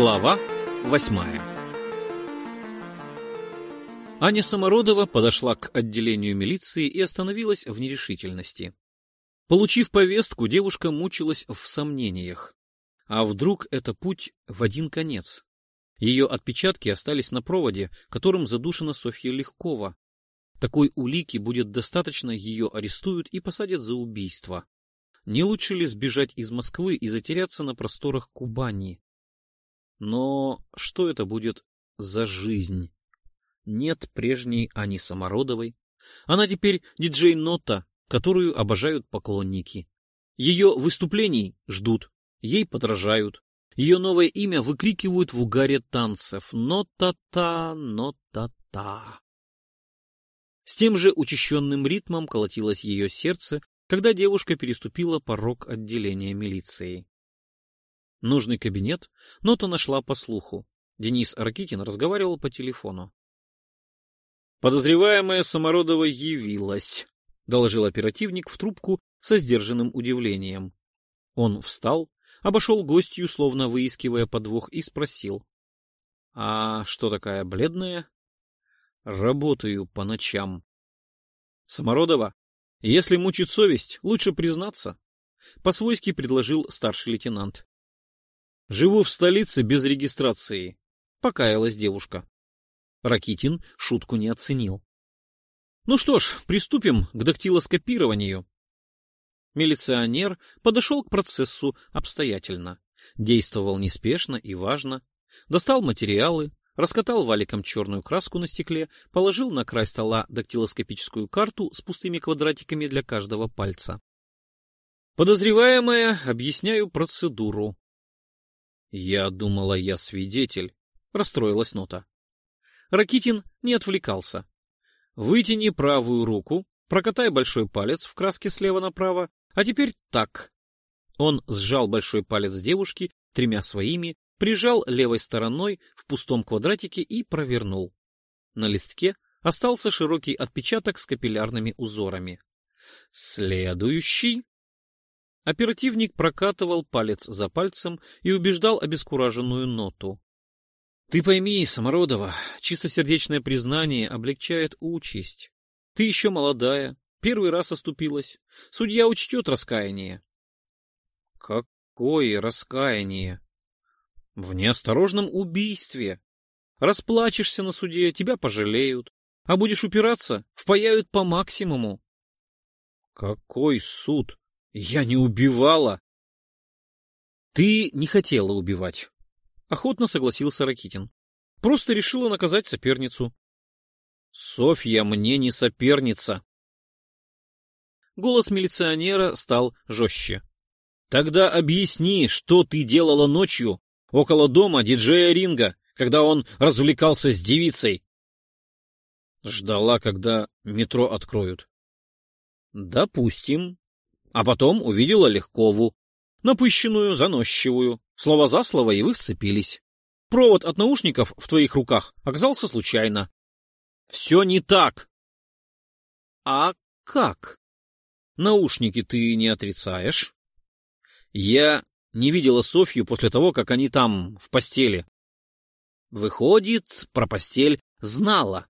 Глава восьмая Аня Самородова подошла к отделению милиции и остановилась в нерешительности. Получив повестку, девушка мучилась в сомнениях. А вдруг это путь в один конец? Ее отпечатки остались на проводе, которым задушена Софья Легкова. Такой улики будет достаточно, ее арестуют и посадят за убийство. Не лучше ли сбежать из Москвы и затеряться на просторах Кубани? Но что это будет за жизнь? Нет прежней Ани Самородовой. Она теперь диджей Нота, которую обожают поклонники. Ее выступлений ждут, ей подражают. Ее новое имя выкрикивают в угаре танцев. Но-та-та, но-та-та. С тем же учащенным ритмом колотилось ее сердце, когда девушка переступила порог отделения милиции. Нужный кабинет Нота нашла по слуху. Денис Ракитин разговаривал по телефону. «Подозреваемая Самородова явилась», — доложил оперативник в трубку со сдержанным удивлением. Он встал, обошел гостью, словно выискивая подвох, и спросил. — А что такая бледная? — Работаю по ночам. — Самородова, если мучит совесть, лучше признаться. По-свойски предложил старший лейтенант. — Живу в столице без регистрации. Покаялась девушка. Ракитин шутку не оценил. — Ну что ж, приступим к дактилоскопированию. Милиционер подошел к процессу обстоятельно, действовал неспешно и важно, достал материалы, раскатал валиком черную краску на стекле, положил на край стола дактилоскопическую карту с пустыми квадратиками для каждого пальца. Подозреваемая, объясняю процедуру. Я думала, я свидетель, расстроилась нота. Ракитин не отвлекался. Вытяни правую руку, прокатай большой палец в краске слева направо а теперь так. Он сжал большой палец девушки тремя своими, прижал левой стороной в пустом квадратике и провернул. На листке остался широкий отпечаток с капиллярными узорами. Следующий. Оперативник прокатывал палец за пальцем и убеждал обескураженную ноту. Ты пойми, Самородова, чистосердечное признание облегчает участь. Ты еще молодая, Первый раз оступилась. Судья учтет раскаяние. Какое раскаяние? В неосторожном убийстве. Расплачешься на суде, тебя пожалеют. А будешь упираться, впаяют по максимуму. Какой суд? Я не убивала. Ты не хотела убивать. Охотно согласился Ракитин. Просто решила наказать соперницу. Софья мне не соперница. Голос милиционера стал жестче. «Тогда объясни, что ты делала ночью около дома диджея Ринга, когда он развлекался с девицей?» Ждала, когда метро откроют. «Допустим. А потом увидела Легкову, напыщенную, заносчивую. Слово за слово, и вы сцепились. Провод от наушников в твоих руках оказался случайно. Все не так. А как? Наушники ты не отрицаешь? Я не видела Софью после того, как они там, в постели. Выходит, про постель знала.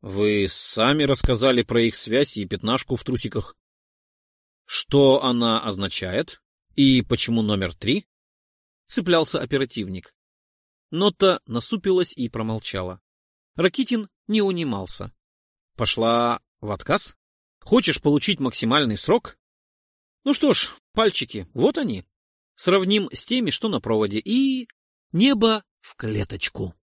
Вы сами рассказали про их связь и пятнашку в трусиках. Что она означает? И почему номер три? Цеплялся оперативник. Нота насупилась и промолчала. Ракитин не унимался. Пошла в отказ? Хочешь получить максимальный срок? Ну что ж, пальчики, вот они. Сравним с теми, что на проводе, и... Небо в клеточку.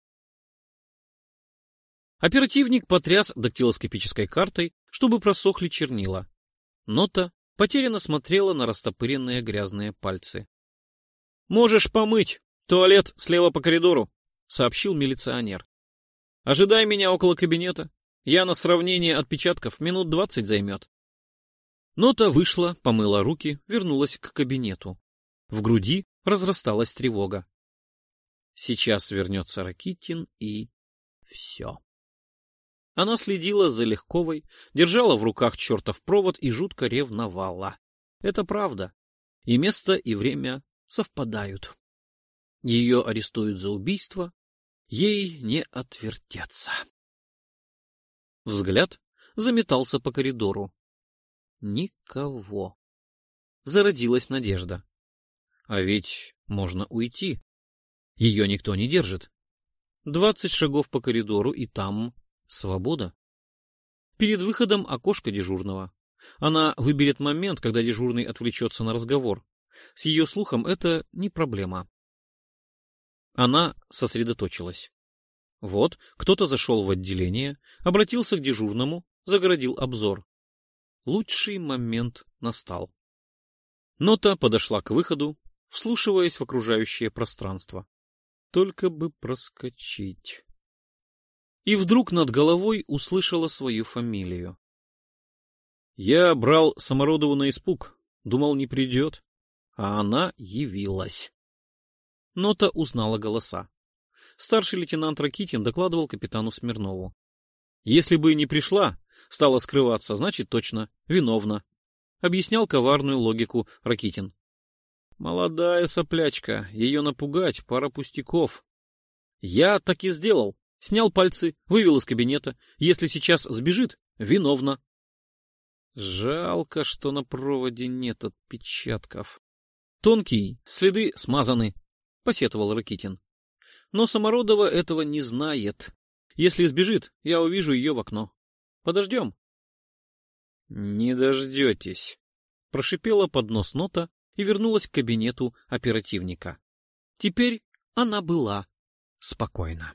Оперативник потряс дактилоскопической картой, чтобы просохли чернила. Нота потерянно смотрела на растопыренные грязные пальцы. — Можешь помыть. Туалет слева по коридору, — сообщил милиционер. — Ожидай меня около кабинета. Я на сравнение отпечатков минут двадцать займет. Нота вышла, помыла руки, вернулась к кабинету. В груди разрасталась тревога. Сейчас вернется Ракитин и... все. Она следила за Легковой, держала в руках чертов провод и жутко ревновала. Это правда. И место, и время совпадают. Ее арестуют за убийство, ей не отвертеться. Взгляд заметался по коридору. Никого. Зародилась надежда. А ведь можно уйти. Ее никто не держит. Двадцать шагов по коридору, и там свобода. Перед выходом окошко дежурного. Она выберет момент, когда дежурный отвлечется на разговор. С ее слухом это не проблема. Она сосредоточилась. Вот, кто-то зашел в отделение, обратился к дежурному, загородил обзор. Лучший момент настал. Нота подошла к выходу, вслушиваясь в окружающее пространство. Только бы проскочить. И вдруг над головой услышала свою фамилию. Я брал Самородову на испуг, думал, не придет, а она явилась. Нота узнала голоса. Старший лейтенант Ракитин докладывал капитану Смирнову. Если бы не пришла, стала скрываться, значит, точно, виновна. Объяснял коварную логику Ракитин. Молодая соплячка, ее напугать, пара пустяков. Я так и сделал. Снял пальцы, вывел из кабинета. Если сейчас сбежит, виновна. Жалко, что на проводе нет отпечатков. Тонкий, следы смазаны, — посетовал Ракитин. Но Самородова этого не знает. Если сбежит, я увижу ее в окно. Подождем. — Не дождетесь, — прошипела под нос нота и вернулась к кабинету оперативника. Теперь она была спокойна.